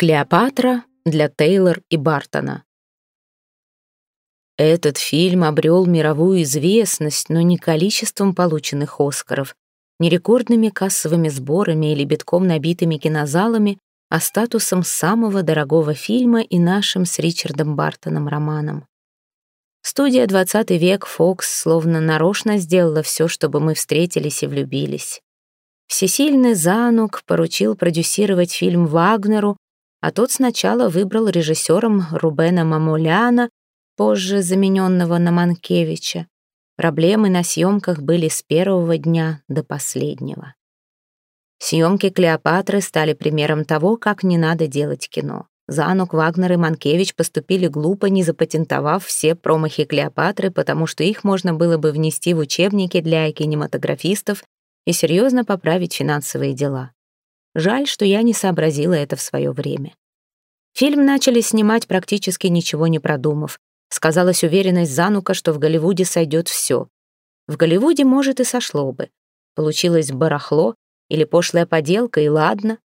Клеопатра для Тейлор и Бартона. Этот фильм обрел мировую известность, но не количеством полученных «Оскаров», не рекордными кассовыми сборами или битком набитыми кинозалами, а статусом самого дорогого фильма и нашим с Ричардом Бартоном романом. Студия «20 век» Фокс словно нарочно сделала все, чтобы мы встретились и влюбились. Всесильный Занук поручил продюсировать фильм Вагнеру, а тот сначала выбрал режиссером Рубена Мамуляна, позже замененного на Манкевича. Проблемы на съемках были с первого дня до последнего. Съемки «Клеопатры» стали примером того, как не надо делать кино. Занук, Вагнер и Манкевич поступили глупо, не запатентовав все промахи Клеопатры, потому что их можно было бы внести в учебники для кинематографистов и серьезно поправить финансовые дела. Жаль, что я не сообразила это в свое время. Фильм начали снимать практически ничего не продумав. Сказалась уверенность Занука, что в Голливуде сойдет все. В Голливуде, может, и сошло бы. Получилось барахло или пошлая поделка, и ладно.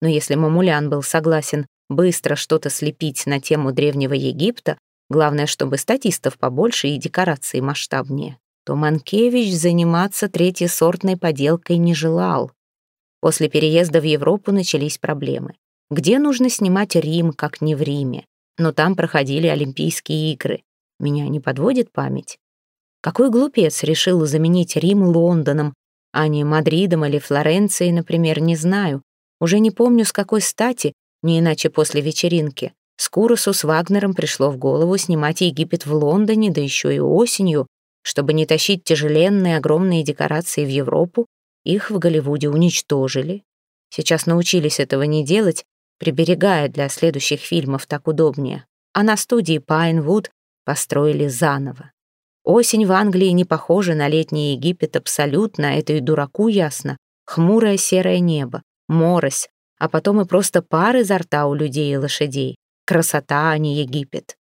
Но если Мамулян был согласен быстро что-то слепить на тему Древнего Египта, главное, чтобы статистов побольше и декорации масштабнее, то Манкевич заниматься третьесортной поделкой не желал. После переезда в Европу начались проблемы. Где нужно снимать Рим, как не в Риме? Но там проходили Олимпийские игры. Меня не подводит память. Какой глупец решил заменить Рим Лондоном, а не Мадридом или Флоренцией, например, не знаю. Уже не помню, с какой стати, не иначе после вечеринки. Скуросу с Вагнером пришло в голову снимать Египет в Лондоне, да еще и осенью, чтобы не тащить тяжеленные огромные декорации в Европу, их в Голливуде уничтожили. Сейчас научились этого не делать, приберегая для следующих фильмов так удобнее. А на студии Пайнвуд построили заново. Осень в Англии не похожа на летний Египет абсолютно, это и дураку ясно. Хмурое серое небо, морось, а потом и просто пар изо рта у людей и лошадей. Красота, а не Египет.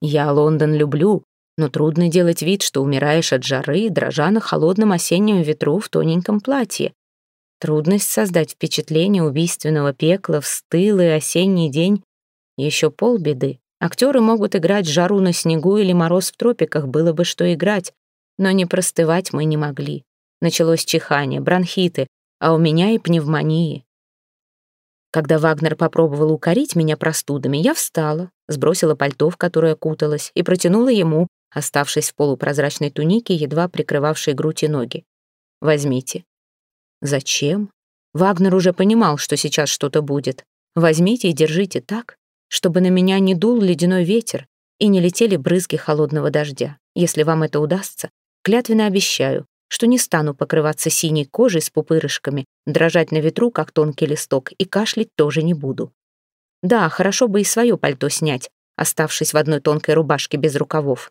Я Лондон люблю, но трудно делать вид, что умираешь от жары, дрожа на холодном осеннем ветру в тоненьком платье. Трудность создать впечатление убийственного пекла в стылый осенний день — еще полбеды. Актеры могут играть жару на снегу или мороз в тропиках, было бы что играть, но не простывать мы не могли. Началось чихание, бронхиты, а у меня и пневмонии. Когда Вагнер попробовал укорить меня простудами, я встала, сбросила пальто, в которое куталась, и протянула ему, оставшись в полупрозрачной тунике, едва прикрывавшей грудь и ноги. «Возьмите». «Зачем?» Вагнер уже понимал, что сейчас что-то будет. «Возьмите и держите так, чтобы на меня не дул ледяной ветер и не летели брызги холодного дождя. Если вам это удастся, клятвенно обещаю, что не стану покрываться синей кожей с пупырышками, дрожать на ветру, как тонкий листок, и кашлять тоже не буду. Да, хорошо бы и свое пальто снять, оставшись в одной тонкой рубашке без рукавов.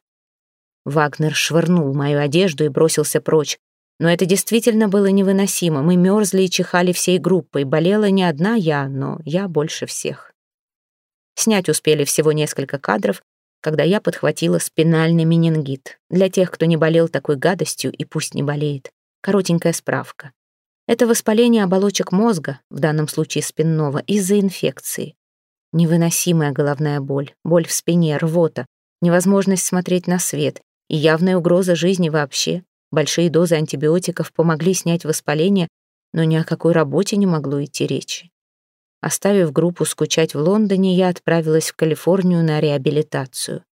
Вагнер швырнул мою одежду и бросился прочь. Но это действительно было невыносимо. Мы мерзли и чихали всей группой. Болела не одна я, но я больше всех. Снять успели всего несколько кадров, когда я подхватила спинальный менингит. Для тех, кто не болел такой гадостью и пусть не болеет. Коротенькая справка. Это воспаление оболочек мозга, в данном случае спинного, из-за инфекции. Невыносимая головная боль, боль в спине, рвота, невозможность смотреть на свет и явная угроза жизни вообще. Большие дозы антибиотиков помогли снять воспаление, но ни о какой работе не могло идти речи. Оставив группу скучать в Лондоне, я отправилась в Калифорнию на реабилитацию.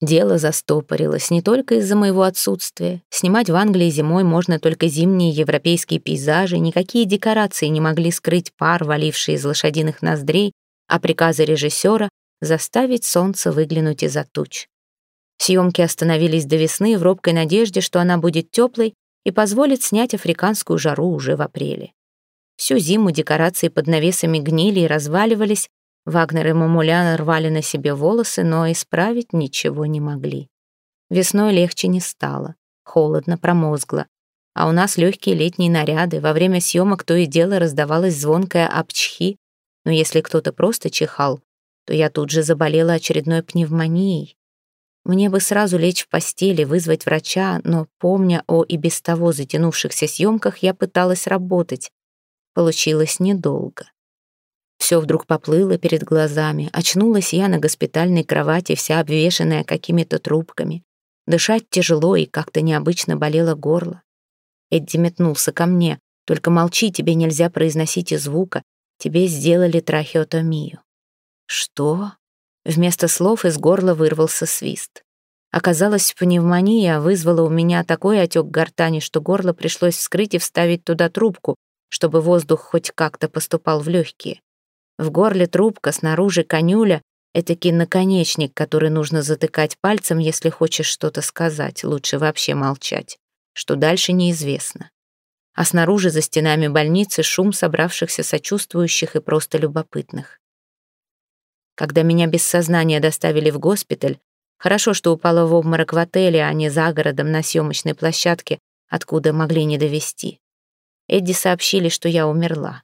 Дело застопорилось не только из-за моего отсутствия. Снимать в Англии зимой можно только зимние европейские пейзажи, никакие декорации не могли скрыть пар, валивший из лошадиных ноздрей, а приказы режиссера заставить солнце выглянуть из-за туч. Съемки остановились до весны в робкой надежде, что она будет теплой и позволит снять африканскую жару уже в апреле. Всю зиму декорации под навесами гнили и разваливались. Вагнер и Мамулян рвали на себе волосы, но исправить ничего не могли. Весной легче не стало. Холодно, промозгло. А у нас легкие летние наряды. Во время съемок то и дело раздавалась звонкая обчхи. Но если кто-то просто чихал, то я тут же заболела очередной пневмонией. Мне бы сразу лечь в постели, вызвать врача, но, помня о и без того затянувшихся съемках, я пыталась работать. получилось недолго. Все вдруг поплыло перед глазами. Очнулась я на госпитальной кровати, вся обвешанная какими-то трубками. Дышать тяжело и как-то необычно болело горло. Эдди метнулся ко мне. «Только молчи, тебе нельзя произносить и звука. Тебе сделали трахеотомию». «Что?» Вместо слов из горла вырвался свист. Оказалось, пневмония вызвала у меня такой отек гортани, что горло пришлось вскрыть и вставить туда трубку, чтобы воздух хоть как-то поступал в легкие. В горле трубка, снаружи конюля — этакий наконечник, который нужно затыкать пальцем, если хочешь что-то сказать, лучше вообще молчать. Что дальше неизвестно. А снаружи за стенами больницы шум собравшихся сочувствующих и просто любопытных. Когда меня без сознания доставили в госпиталь, хорошо, что упала в обморок в отеле, а не за городом на съемочной площадке, откуда могли не довести. Эдди сообщили, что я умерла.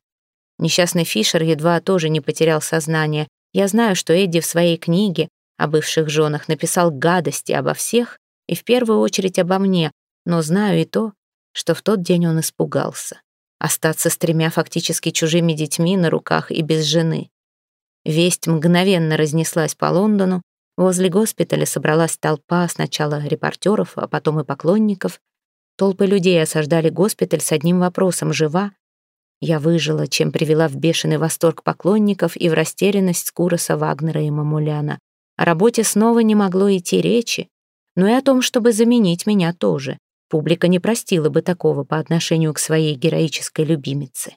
Несчастный Фишер едва тоже не потерял сознание. Я знаю, что Эдди в своей книге о бывших женах написал гадости обо всех и в первую очередь обо мне, но знаю и то, что в тот день он испугался. Остаться с тремя фактически чужими детьми на руках и без жены. Весть мгновенно разнеслась по Лондону. Возле госпиталя собралась толпа сначала репортеров, а потом и поклонников. Толпы людей осаждали госпиталь с одним вопросом «Жива?». Я выжила, чем привела в бешеный восторг поклонников и в растерянность Скуроса, Вагнера и Мамуляна. О работе снова не могло идти речи, но и о том, чтобы заменить меня тоже. Публика не простила бы такого по отношению к своей героической любимице.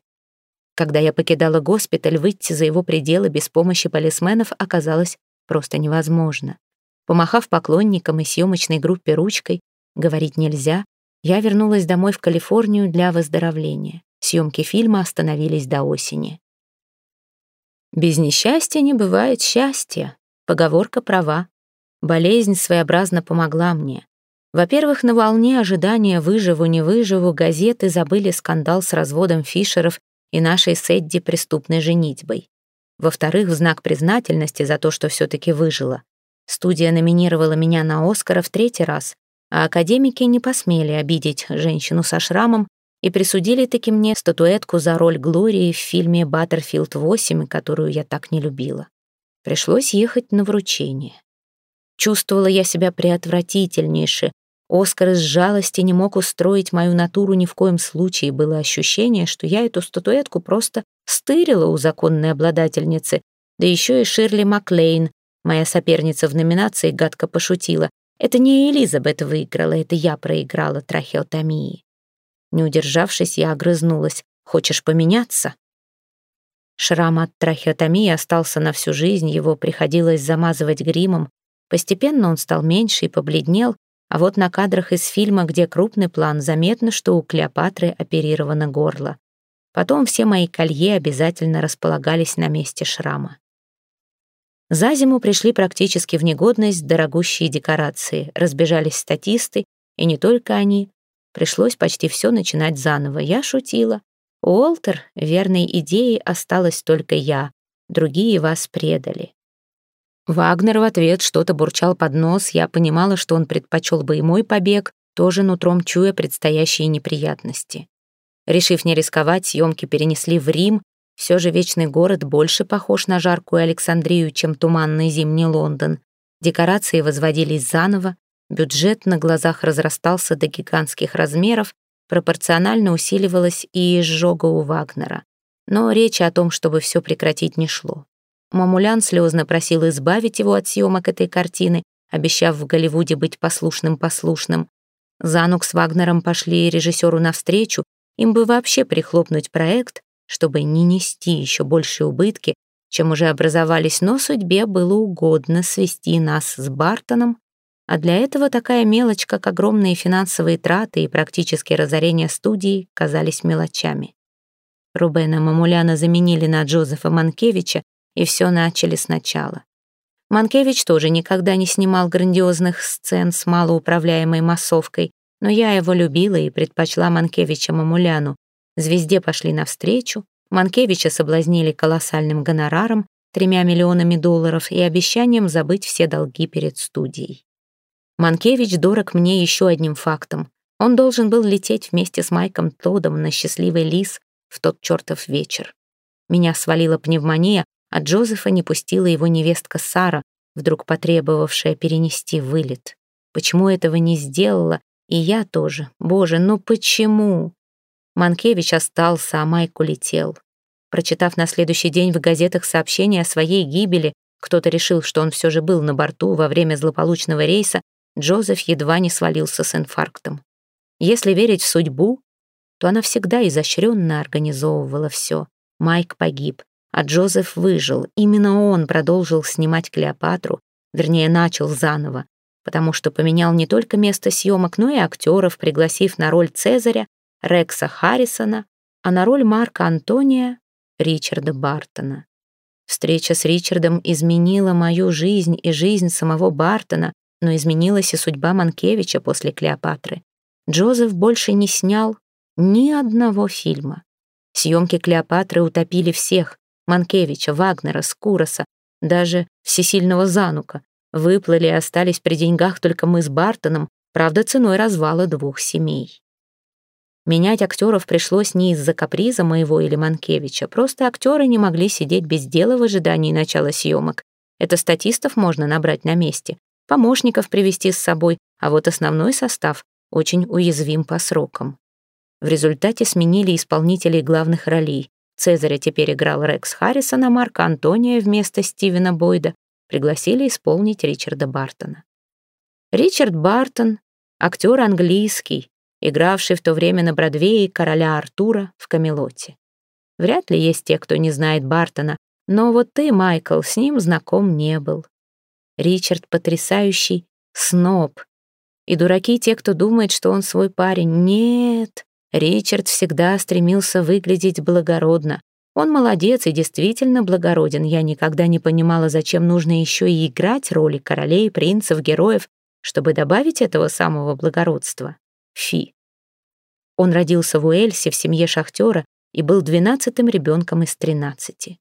Когда я покидала госпиталь, выйти за его пределы без помощи полисменов оказалось просто невозможно. Помахав поклонникам и съемочной группе ручкой, говорить нельзя, я вернулась домой в Калифорнию для выздоровления. Съемки фильма остановились до осени. «Без несчастья не бывает счастья», поговорка права. Болезнь своеобразно помогла мне. Во-первых, на волне ожидания «выживу, не выживу» газеты забыли скандал с разводом Фишеров и нашей с Эдди преступной женитьбой. Во-вторых, в знак признательности за то, что все-таки выжила. Студия номинировала меня на Оскара в третий раз, а академики не посмели обидеть женщину со шрамом и присудили таки мне статуэтку за роль Глории в фильме «Баттерфилд 8», которую я так не любила. Пришлось ехать на вручение. Чувствовала я себя преотвратительнейше. Оскар из жалости не мог устроить мою натуру ни в коем случае. Было ощущение, что я эту статуэтку просто стырила у законной обладательницы. Да еще и Ширли Маклейн, моя соперница в номинации, гадко пошутила. Это не Элизабет выиграла, это я проиграла трахеотомии. Не удержавшись, я огрызнулась. «Хочешь поменяться?» Шрам от трахеотомии остался на всю жизнь, его приходилось замазывать гримом. Постепенно он стал меньше и побледнел, а вот на кадрах из фильма, где крупный план, заметно, что у Клеопатры оперировано горло. Потом все мои колье обязательно располагались на месте шрама. За зиму пришли практически в негодность дорогущие декорации, разбежались статисты, и не только они. Пришлось почти все начинать заново. Я шутила. Уолтер, верной идеей осталась только я. Другие вас предали. Вагнер в ответ что-то бурчал под нос. Я понимала, что он предпочел бы и мой побег, тоже нутром чуя предстоящие неприятности. Решив не рисковать, съемки перенесли в Рим. Все же вечный город больше похож на жаркую Александрию, чем туманный зимний Лондон. Декорации возводились заново, Бюджет на глазах разрастался до гигантских размеров, пропорционально усиливалась и изжога у Вагнера. Но речи о том, чтобы все прекратить, не шло. Мамулян слезно просил избавить его от съемок этой картины, обещав в Голливуде быть послушным-послушным. Занук с Вагнером пошли режиссеру навстречу, им бы вообще прихлопнуть проект, чтобы не нести еще большие убытки, чем уже образовались, но судьбе было угодно свести нас с Бартоном а для этого такая мелочь, как огромные финансовые траты и практически разорение студии, казались мелочами. Рубена Мамуляна заменили на Джозефа Манкевича, и все начали сначала. Манкевич тоже никогда не снимал грандиозных сцен с малоуправляемой массовкой, но я его любила и предпочла Манкевича Мамуляну. Звезде пошли навстречу, Манкевича соблазнили колоссальным гонораром, тремя миллионами долларов и обещанием забыть все долги перед студией. Манкевич дорог мне еще одним фактом. Он должен был лететь вместе с Майком Тодом на счастливый лис, в тот чертов вечер. Меня свалила пневмония, а Джозефа не пустила его невестка Сара, вдруг потребовавшая перенести вылет. Почему этого не сделала? И я тоже. Боже, ну почему? Манкевич остался, а Майк улетел. Прочитав на следующий день в газетах сообщение о своей гибели, кто-то решил, что он все же был на борту во время злополучного рейса, Джозеф едва не свалился с инфарктом. Если верить в судьбу, то она всегда изощренно организовывала все. Майк погиб, а Джозеф выжил. Именно он продолжил снимать Клеопатру, вернее, начал заново, потому что поменял не только место съемок, но и актеров, пригласив на роль Цезаря Рекса Харрисона, а на роль Марка Антония Ричарда Бартона. Встреча с Ричардом изменила мою жизнь и жизнь самого Бартона, но изменилась и судьба Манкевича после Клеопатры. Джозеф больше не снял ни одного фильма. Съемки Клеопатры утопили всех — Манкевича, Вагнера, Скуроса, даже Всесильного Занука. Выплыли и остались при деньгах только мы с Бартоном, правда, ценой развала двух семей. Менять актеров пришлось не из-за каприза моего или Манкевича, просто актеры не могли сидеть без дела в ожидании начала съемок. Это статистов можно набрать на месте, помощников привести с собой, а вот основной состав очень уязвим по срокам. В результате сменили исполнителей главных ролей. Цезаря теперь играл Рекс Харрисон, а Марка Антония вместо Стивена Бойда пригласили исполнить Ричарда Бартона. Ричард Бартон — актер английский, игравший в то время на Бродвее короля Артура в Камелоте. Вряд ли есть те, кто не знает Бартона, но вот ты, Майкл, с ним знаком не был. Ричард потрясающий сноб. И дураки те, кто думает, что он свой парень. Нет, Ричард всегда стремился выглядеть благородно. Он молодец и действительно благороден. Я никогда не понимала, зачем нужно еще и играть роли королей, принцев, героев, чтобы добавить этого самого благородства. Фи. Он родился в Уэльсе в семье шахтера и был двенадцатым ребенком из тринадцати.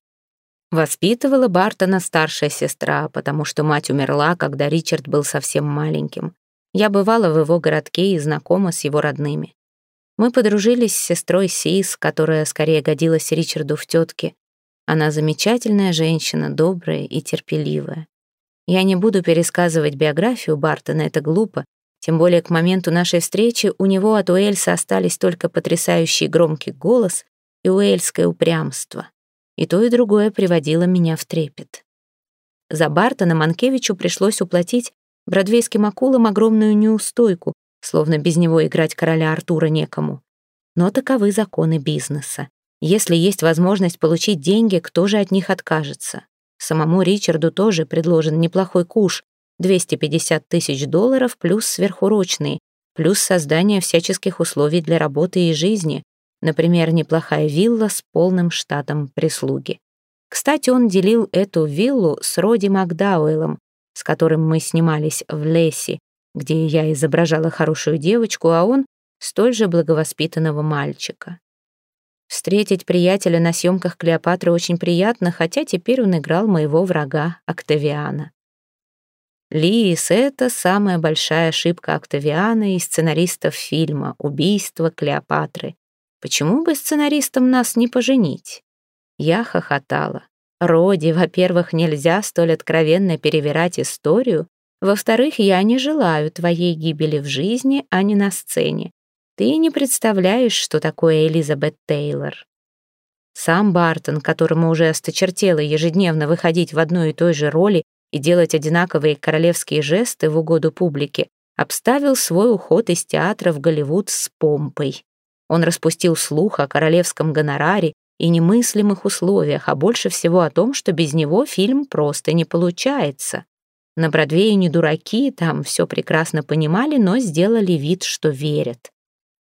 Воспитывала Бартона старшая сестра, потому что мать умерла, когда Ричард был совсем маленьким. Я бывала в его городке и знакома с его родными. Мы подружились с сестрой Сис, которая скорее годилась Ричарду в тетке. Она замечательная женщина, добрая и терпеливая. Я не буду пересказывать биографию Бартона, это глупо, тем более к моменту нашей встречи у него от Уэльса остались только потрясающий громкий голос и уэльское упрямство. И то, и другое приводило меня в трепет. За Бартона Манкевичу пришлось уплатить бродвейским акулам огромную неустойку, словно без него играть короля Артура некому. Но таковы законы бизнеса. Если есть возможность получить деньги, кто же от них откажется? Самому Ричарду тоже предложен неплохой куш, 250 тысяч долларов плюс сверхурочные, плюс создание всяческих условий для работы и жизни, например, неплохая вилла с полным штатом прислуги. Кстати, он делил эту виллу с Роди Макдауэллом, с которым мы снимались в Лесси, где я изображала хорошую девочку, а он — столь же благовоспитанного мальчика. Встретить приятеля на съемках Клеопатры очень приятно, хотя теперь он играл моего врага Октавиана. Лиис — это самая большая ошибка Октавиана и сценаристов фильма «Убийство Клеопатры». Почему бы сценаристам нас не поженить? Я хохотала. Роди, во-первых, нельзя столь откровенно перевирать историю. Во-вторых, я не желаю твоей гибели в жизни, а не на сцене. Ты не представляешь, что такое Элизабет Тейлор. Сам Бартон, которому уже осточертело ежедневно выходить в одной и той же роли и делать одинаковые королевские жесты в угоду публике, обставил свой уход из театра в Голливуд с помпой. Он распустил слух о королевском гонораре и немыслимых условиях, а больше всего о том, что без него фильм просто не получается. На Бродвее не дураки, там все прекрасно понимали, но сделали вид, что верят.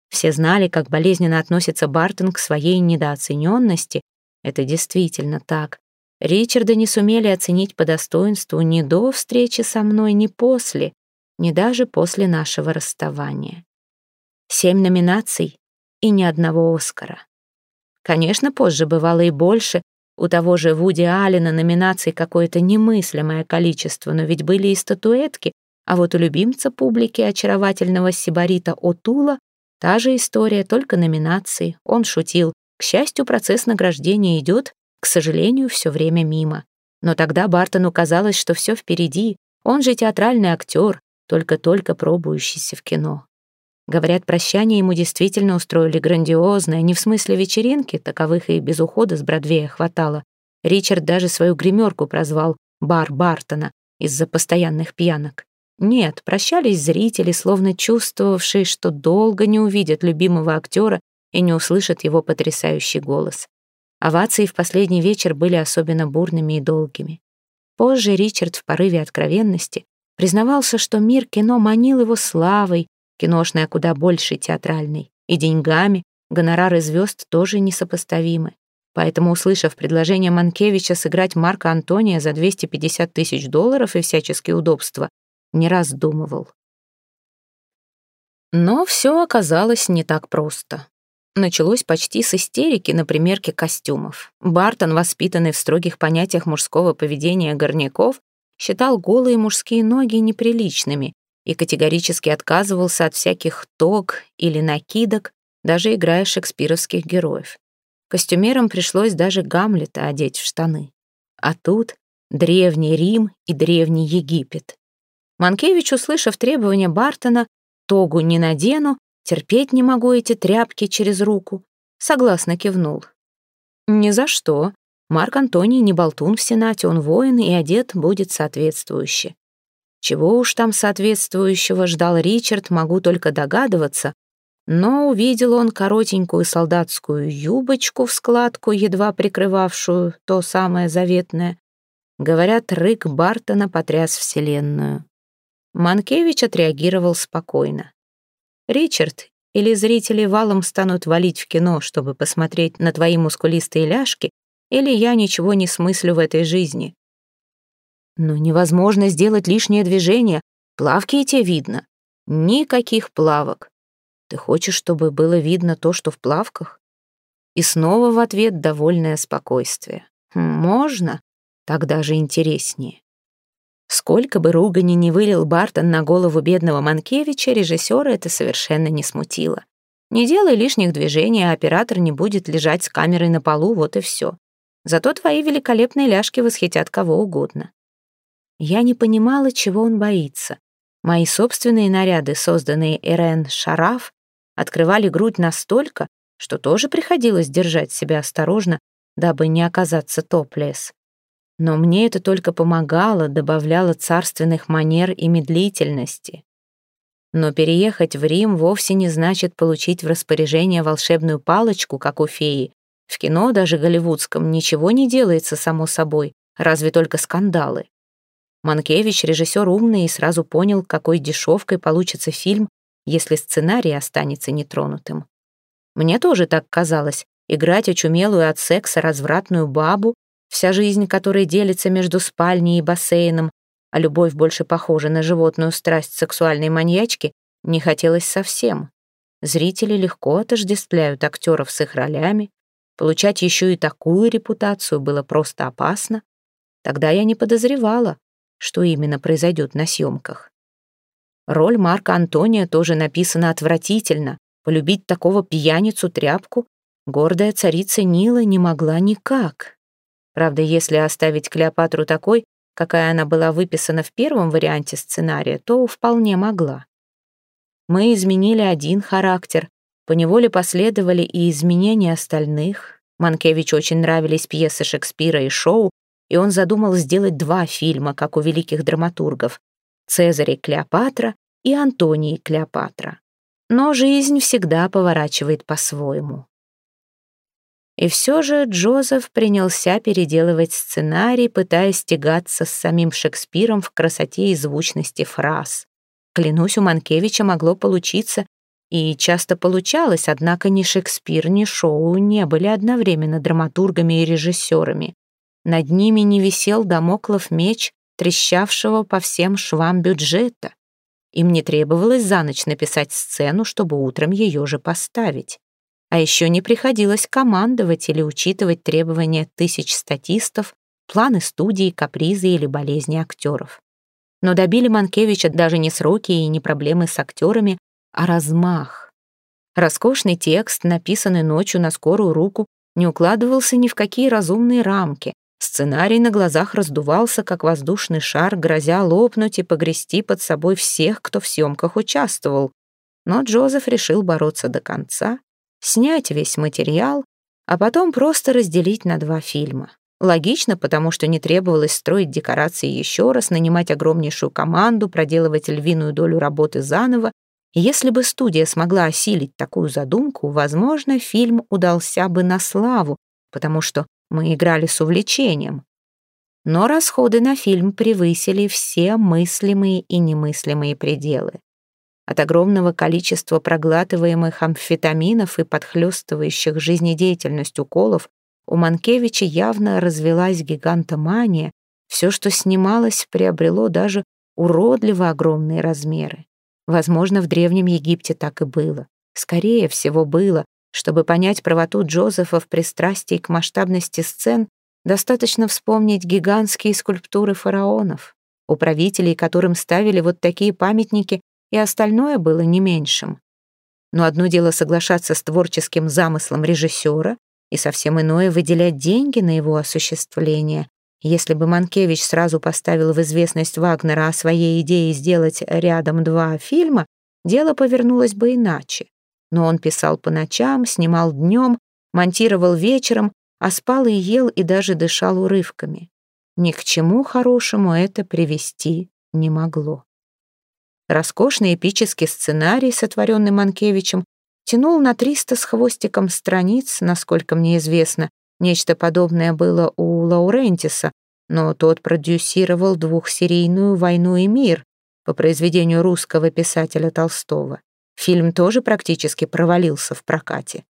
Все знали, как болезненно относится Бартон к своей недооцененности. Это действительно так. Ричарда не сумели оценить по достоинству ни до встречи со мной, ни после, ни даже после нашего расставания. Семь номинаций и ни одного Оскара. Конечно, позже бывало и больше. У того же Вуди Аллена номинаций какое-то немыслимое количество, но ведь были и статуэтки, а вот у любимца публики очаровательного сибарита Отула та же история, только номинации. Он шутил, К счастью, процесс награждения идет, к сожалению, все время мимо. Но тогда Бартону казалось, что все впереди. Он же театральный актер, только-только пробующийся в кино. Говорят, прощание ему действительно устроили грандиозное, не в смысле вечеринки, таковых и без ухода с Бродвея хватало. Ричард даже свою гримерку прозвал «Бар Бартона» из-за постоянных пьянок. Нет, прощались зрители, словно чувствовавшие, что долго не увидят любимого актера и не услышат его потрясающий голос. Овации в последний вечер были особенно бурными и долгими. Позже Ричард в порыве откровенности признавался, что мир кино манил его славой, киношная куда больше театральной, и деньгами, гонорары звезд тоже несопоставимы. Поэтому, услышав предложение Манкевича сыграть Марка Антония за 250 тысяч долларов и всяческие удобства, не раздумывал. Но все оказалось не так просто. Началось почти с истерики на примерке костюмов. Бартон, воспитанный в строгих понятиях мужского поведения горняков, считал голые мужские ноги неприличными и категорически отказывался от всяких тог или накидок, даже играя шекспировских героев. Костюмерам пришлось даже Гамлета одеть в штаны. А тут древний Рим и древний Египет. Манкевич, услышав требования Бартона, «Тогу не надену, терпеть не могу эти тряпки через руку», согласно кивнул. «Ни за что. Марк Антоний не болтун в Сенате, он воин и одет будет соответствующе». Чего уж там соответствующего ждал Ричард, могу только догадываться, но увидел он коротенькую солдатскую юбочку в складку, едва прикрывавшую то самое заветное. Говорят, рык Бартона потряс вселенную. Манкевич отреагировал спокойно. «Ричард, или зрители валом станут валить в кино, чтобы посмотреть на твои мускулистые ляжки, или я ничего не смыслю в этой жизни. Но невозможно сделать лишнее движение, плавки и те видно. Никаких плавок. Ты хочешь, чтобы было видно то, что в плавках? И снова в ответ довольное спокойствие. Можно? Тогда же интереснее. Сколько бы ругани не вылил Бартон на голову бедного Манкевича, режиссера это совершенно не смутило. Не делай лишних движений, а оператор не будет лежать с камерой на полу, вот и все. Зато твои великолепные ляжки восхитят кого угодно. Я не понимала, чего он боится. Мои собственные наряды, созданные Эрен Шараф, открывали грудь настолько, что тоже приходилось держать себя осторожно, дабы не оказаться топлес. Но мне это только помогало, добавляло царственных манер и медлительности. Но переехать в Рим вовсе не значит получить в распоряжение волшебную палочку, как у феи. В кино, даже голливудском, ничего не делается само собой, разве только скандалы. Манкевич, режиссер умный, и сразу понял, какой дешевкой получится фильм, если сценарий останется нетронутым. Мне тоже так казалось, играть очумелую от секса развратную бабу, вся жизнь которой делится между спальней и бассейном, а любовь больше похожа на животную страсть сексуальной маньячки, не хотелось совсем. Зрители легко отождествляют актеров с их ролями, получать еще и такую репутацию было просто опасно. Тогда я не подозревала, что именно произойдет на съемках. Роль Марка Антония тоже написана отвратительно. Полюбить такого пьяницу-тряпку гордая царица Нила не могла никак. Правда, если оставить Клеопатру такой, какая она была выписана в первом варианте сценария, то вполне могла. Мы изменили один характер, поневоле последовали и изменения остальных. Манкевич очень нравились пьесы Шекспира и шоу, и он задумал сделать два фильма, как у великих драматургов «Цезарь и Клеопатра» и «Антоний и Клеопатра». Но жизнь всегда поворачивает по-своему. И все же Джозеф принялся переделывать сценарий, пытаясь тягаться с самим Шекспиром в красоте и звучности фраз. Клянусь, у Манкевича могло получиться, и часто получалось, однако ни Шекспир, ни Шоу не были одновременно драматургами и режиссерами. Над ними не висел домоклов меч, трещавшего по всем швам бюджета. Им не требовалось за ночь написать сцену, чтобы утром ее же поставить. А еще не приходилось командовать или учитывать требования тысяч статистов, планы студии, капризы или болезни актеров. Но добили Манкевича даже не сроки и не проблемы с актерами, а размах. Роскошный текст, написанный ночью на скорую руку, не укладывался ни в какие разумные рамки. Сценарий на глазах раздувался, как воздушный шар, грозя лопнуть и погрести под собой всех, кто в съемках участвовал. Но Джозеф решил бороться до конца, снять весь материал, а потом просто разделить на два фильма. Логично, потому что не требовалось строить декорации еще раз, нанимать огромнейшую команду, проделывать львиную долю работы заново если бы студия смогла осилить такую задумку, возможно, фильм удался бы на славу, потому что мы играли с увлечением. Но расходы на фильм превысили все мыслимые и немыслимые пределы. От огромного количества проглатываемых амфетаминов и подхлёстывающих жизнедеятельность уколов у Манкевича явно развелась гигантомания, все, что снималось, приобрело даже уродливо огромные размеры. Возможно, в Древнем Египте так и было. Скорее всего, было. Чтобы понять правоту Джозефа в пристрастии к масштабности сцен, достаточно вспомнить гигантские скульптуры фараонов, управителей, которым ставили вот такие памятники, и остальное было не меньшим. Но одно дело соглашаться с творческим замыслом режиссера, и совсем иное выделять деньги на его осуществление, если бы Манкевич сразу поставил в известность Вагнера о своей идее сделать рядом два фильма, дело повернулось бы иначе. Но он писал по ночам, снимал днем, монтировал вечером, а спал и ел и даже дышал урывками. Ни к чему хорошему это привести не могло. Роскошный эпический сценарий, сотворенный Манкевичем, тянул на 300 с хвостиком страниц, насколько мне известно, Нечто подобное было у Лаурентиса, но тот продюсировал двухсерийную «Войну и мир» по произведению русского писателя Толстого. Фильм тоже практически провалился в прокате.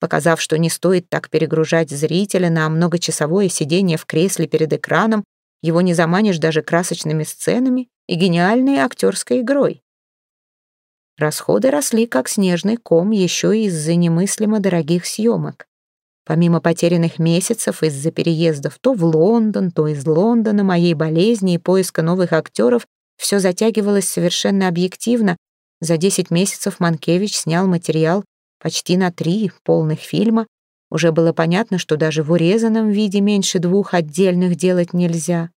Показав, что не стоит так перегружать зрителя на многочасовое сидение в кресле перед экраном, его не заманишь даже красочными сценами и гениальной актерской игрой. Расходы росли, как снежный ком, еще и из-за немыслимо дорогих съемок. Помимо потерянных месяцев из-за переездов то в Лондон, то из Лондона, моей болезни и поиска новых актеров, все затягивалось совершенно объективно. За 10 месяцев Манкевич снял материал почти на три полных фильма. Уже было понятно, что даже в урезанном виде меньше двух отдельных делать нельзя.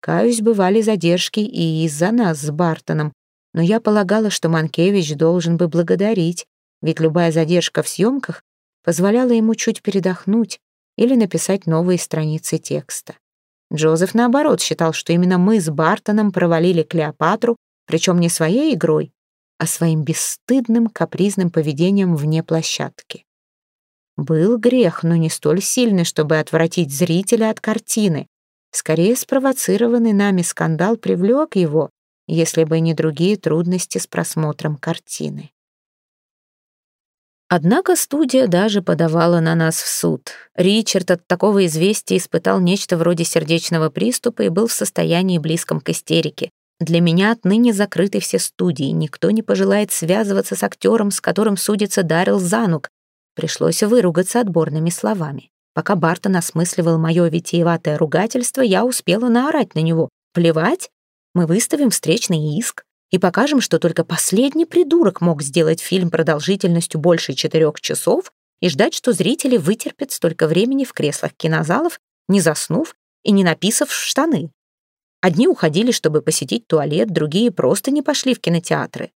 Каюсь, бывали задержки и из-за нас с Бартоном, но я полагала, что Манкевич должен бы благодарить, ведь любая задержка в съемках позволяла ему чуть передохнуть или написать новые страницы текста. Джозеф, наоборот, считал, что именно мы с Бартоном провалили Клеопатру, причем не своей игрой, а своим бесстыдным капризным поведением вне площадки. Был грех, но не столь сильный, чтобы отвратить зрителя от картины. Скорее, спровоцированный нами скандал привлек его, если бы не другие трудности с просмотром картины. Однако студия даже подавала на нас в суд. Ричард от такого известия испытал нечто вроде сердечного приступа и был в состоянии близком к истерике. Для меня отныне закрыты все студии, никто не пожелает связываться с актером, с которым судится Дарил Занук. Пришлось выругаться отборными словами. Пока Бартон осмысливал мое витиеватое ругательство, я успела наорать на него. Плевать? Мы выставим встречный иск и покажем, что только последний придурок мог сделать фильм продолжительностью больше четырех часов и ждать, что зрители вытерпят столько времени в креслах кинозалов, не заснув и не написав в штаны. Одни уходили, чтобы посетить туалет, другие просто не пошли в кинотеатры.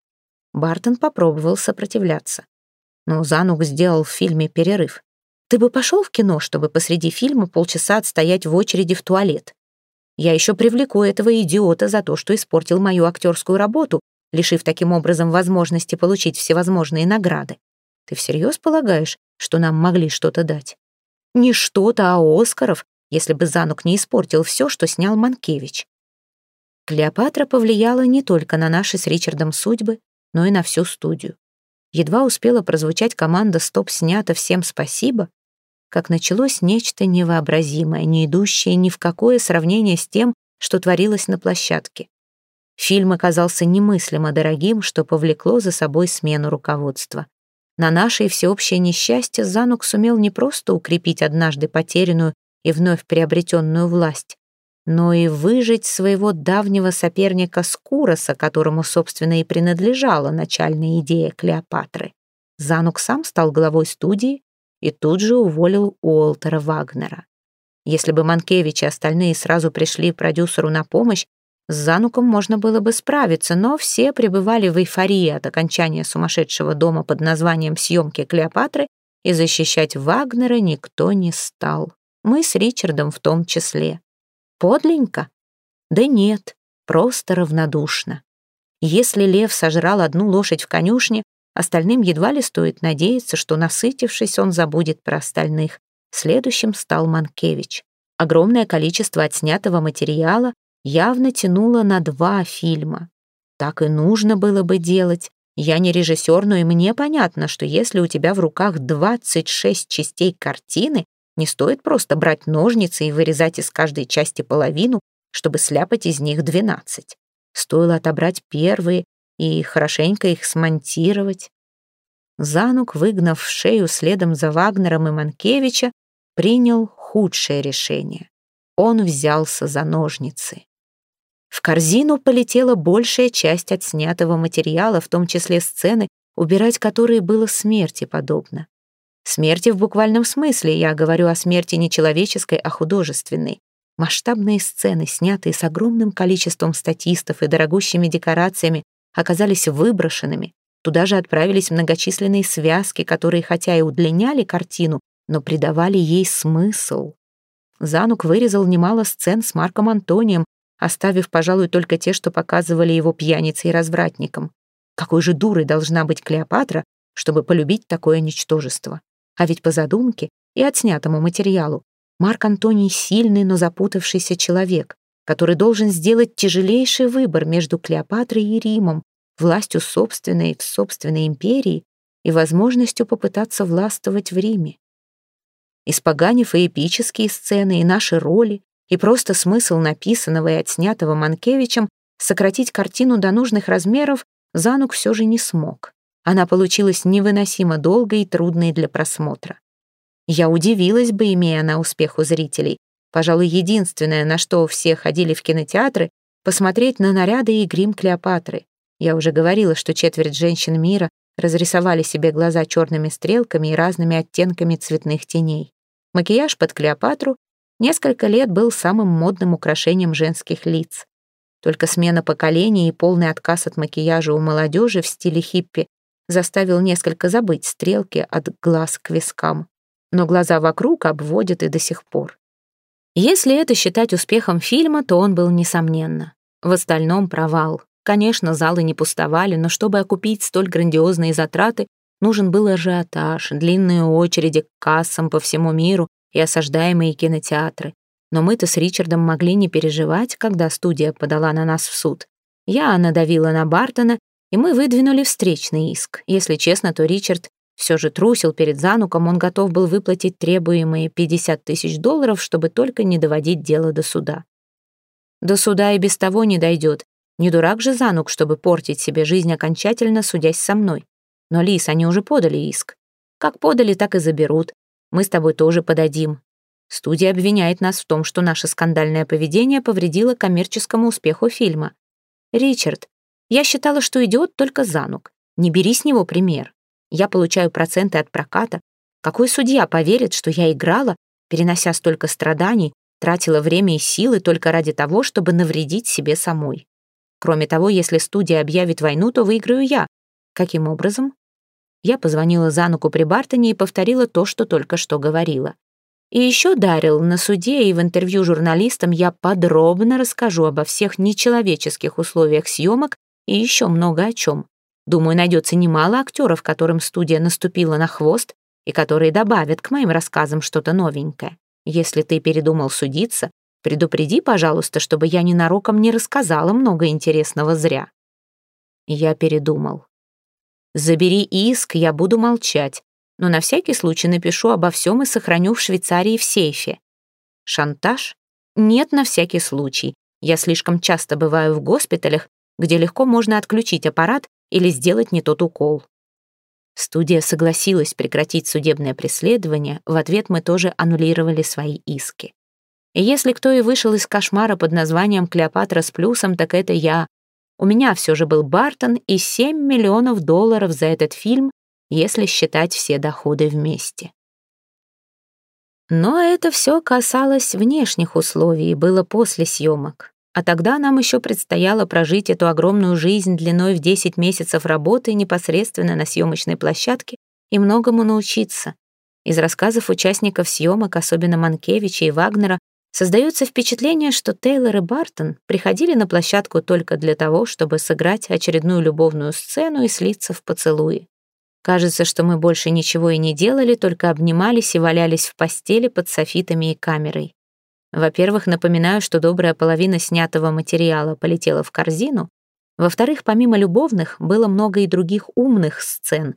Бартон попробовал сопротивляться. Но Занук сделал в фильме перерыв. «Ты бы пошел в кино, чтобы посреди фильма полчаса отстоять в очереди в туалет?» Я еще привлеку этого идиота за то, что испортил мою актерскую работу, лишив таким образом возможности получить всевозможные награды. Ты всерьез полагаешь, что нам могли что-то дать? Не что-то, а Оскаров, если бы Занук не испортил все, что снял Манкевич. Клеопатра повлияла не только на наши с Ричардом судьбы, но и на всю студию. Едва успела прозвучать команда «Стоп, снято, всем спасибо», как началось нечто невообразимое, не идущее ни в какое сравнение с тем, что творилось на площадке. Фильм оказался немыслимо дорогим, что повлекло за собой смену руководства. На наше всеобщее несчастье Занук сумел не просто укрепить однажды потерянную и вновь приобретенную власть, но и выжить своего давнего соперника Скуроса, которому, собственно, и принадлежала начальная идея Клеопатры. Занук сам стал главой студии и тут же уволил Уолтера Вагнера. Если бы Манкевич и остальные сразу пришли продюсеру на помощь, с Зануком можно было бы справиться, но все пребывали в эйфории от окончания сумасшедшего дома под названием «Съемки Клеопатры», и защищать Вагнера никто не стал. Мы с Ричардом в том числе. Подленько? Да нет, просто равнодушно. Если лев сожрал одну лошадь в конюшне, остальным едва ли стоит надеяться, что, насытившись, он забудет про остальных. Следующим стал Манкевич. Огромное количество отснятого материала явно тянуло на два фильма. Так и нужно было бы делать. Я не режиссер, но и мне понятно, что если у тебя в руках 26 частей картины, не стоит просто брать ножницы и вырезать из каждой части половину, чтобы сляпать из них 12. Стоило отобрать первые и хорошенько их смонтировать. Занук, выгнав шею следом за Вагнером и Манкевича, принял худшее решение. Он взялся за ножницы. В корзину полетела большая часть отснятого материала, в том числе сцены, убирать которые было смерти подобно. Смерти в буквальном смысле, я говорю о смерти не человеческой, а художественной. Масштабные сцены, снятые с огромным количеством статистов и дорогущими декорациями, оказались выброшенными. Туда же отправились многочисленные связки, которые хотя и удлиняли картину, но придавали ей смысл. Занук вырезал немало сцен с Марком Антонием, оставив, пожалуй, только те, что показывали его пьяницей и развратником. Какой же дурой должна быть Клеопатра, чтобы полюбить такое ничтожество? А ведь по задумке и отснятому материалу Марк Антоний сильный, но запутавшийся человек, который должен сделать тяжелейший выбор между Клеопатрой и Римом, властью собственной в собственной империи и возможностью попытаться властвовать в Риме. Испоганив и эпические сцены, и наши роли, и просто смысл написанного и отснятого Манкевичем, сократить картину до нужных размеров Занук все же не смог. Она получилась невыносимо долгой и трудной для просмотра. Я удивилась бы, имея на успех у зрителей. Пожалуй, единственное, на что все ходили в кинотеатры, посмотреть на наряды и грим Клеопатры. Я уже говорила, что четверть женщин мира разрисовали себе глаза черными стрелками и разными оттенками цветных теней. Макияж под Клеопатру несколько лет был самым модным украшением женских лиц. Только смена поколений и полный отказ от макияжа у молодежи в стиле хиппи заставил несколько забыть стрелки от глаз к вискам но глаза вокруг обводят и до сих пор. Если это считать успехом фильма, то он был несомненно. В остальном провал. Конечно, залы не пустовали, но чтобы окупить столь грандиозные затраты, нужен был ажиотаж, длинные очереди к кассам по всему миру и осаждаемые кинотеатры. Но мы-то с Ричардом могли не переживать, когда студия подала на нас в суд. Я надавила на Бартона, и мы выдвинули встречный иск. Если честно, то Ричард все же трусил перед Зануком, он готов был выплатить требуемые 50 тысяч долларов, чтобы только не доводить дело до суда. До суда и без того не дойдет. Не дурак же Занук, чтобы портить себе жизнь окончательно, судясь со мной. Но, Лис, они уже подали иск. Как подали, так и заберут. Мы с тобой тоже подадим. Студия обвиняет нас в том, что наше скандальное поведение повредило коммерческому успеху фильма. Ричард, я считала, что идет только Занук. Не бери с него пример. Я получаю проценты от проката. Какой судья поверит, что я играла, перенося столько страданий, тратила время и силы только ради того, чтобы навредить себе самой? Кроме того, если студия объявит войну, то выиграю я. Каким образом? Я позвонила Зануку при Бартоне и повторила то, что только что говорила. И еще, Дарил, на суде и в интервью журналистам я подробно расскажу обо всех нечеловеческих условиях съемок и еще много о чем. Думаю, найдется немало актеров, которым студия наступила на хвост и которые добавят к моим рассказам что-то новенькое. Если ты передумал судиться, предупреди, пожалуйста, чтобы я ненароком не рассказала много интересного зря. Я передумал. Забери иск, я буду молчать, но на всякий случай напишу обо всем и сохраню в Швейцарии в сейфе. Шантаж? Нет, на всякий случай. Я слишком часто бываю в госпиталях, где легко можно отключить аппарат или сделать не тот укол. Студия согласилась прекратить судебное преследование, в ответ мы тоже аннулировали свои иски. И если кто и вышел из кошмара под названием «Клеопатра с плюсом», так это я. У меня все же был Бартон и 7 миллионов долларов за этот фильм, если считать все доходы вместе. Но это все касалось внешних условий было после съемок. А тогда нам еще предстояло прожить эту огромную жизнь длиной в 10 месяцев работы непосредственно на съемочной площадке и многому научиться. Из рассказов участников съемок, особенно Манкевича и Вагнера, создается впечатление, что Тейлор и Бартон приходили на площадку только для того, чтобы сыграть очередную любовную сцену и слиться в поцелуи. Кажется, что мы больше ничего и не делали, только обнимались и валялись в постели под софитами и камерой. Во-первых, напоминаю, что добрая половина снятого материала полетела в корзину. Во-вторых, помимо любовных, было много и других умных сцен.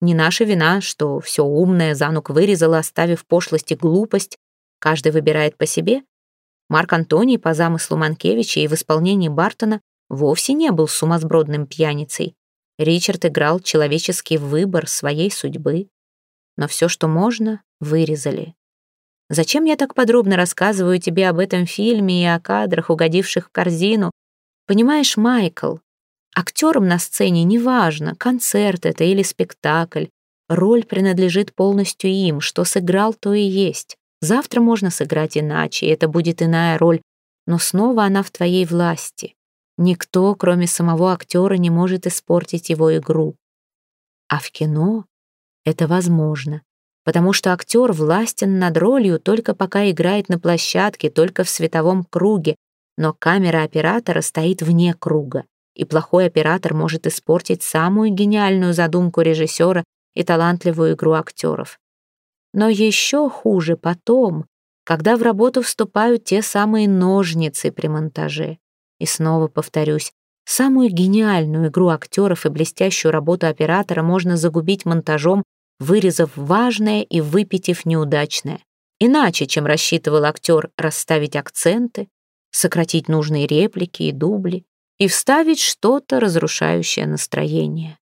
Не наша вина, что все умное Занук вырезала, оставив пошлость и глупость. Каждый выбирает по себе. Марк Антоний по замыслу Манкевича и в исполнении Бартона вовсе не был сумасбродным пьяницей. Ричард играл человеческий выбор своей судьбы. Но все, что можно, вырезали. Зачем я так подробно рассказываю тебе об этом фильме и о кадрах, угодивших в корзину? Понимаешь, Майкл, актерам на сцене неважно, концерт это или спектакль. Роль принадлежит полностью им, что сыграл, то и есть. Завтра можно сыграть иначе, и это будет иная роль, но снова она в твоей власти. Никто, кроме самого актера, не может испортить его игру. А в кино это возможно, потому что актер властен над ролью только пока играет на площадке, только в световом круге, но камера оператора стоит вне круга, и плохой оператор может испортить самую гениальную задумку режиссера и талантливую игру актеров. Но еще хуже потом, когда в работу вступают те самые ножницы при монтаже. И снова повторюсь, самую гениальную игру актеров и блестящую работу оператора можно загубить монтажом, вырезав важное и выпитив неудачное. Иначе, чем рассчитывал актер расставить акценты, сократить нужные реплики и дубли и вставить что-то, разрушающее настроение.